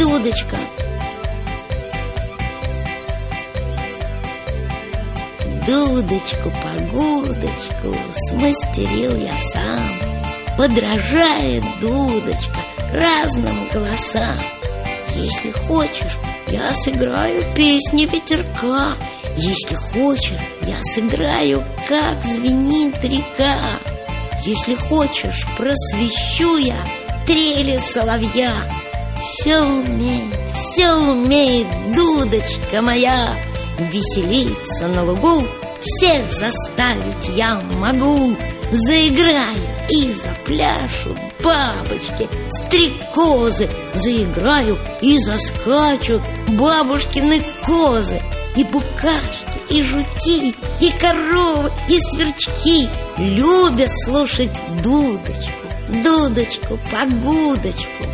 дудочка. Дудочку-погодочку смастерил я сам. Подражает дудочка разным голосам. Если хочешь, я сыграю песни ветерка. Если хочешь, я сыграю, как звенит река. Если хочешь, просвещу я трели соловья Все умеет, все умеет дудочка моя. Веселиться на лугу всех заставить я могу. Заиграю и запляшут бабочки, стрекозы. Заиграю и заскачут бабушкины козы. И букашки, и жуки, и коровы, и сверчки Любят слушать дудочку, дудочку, погодочку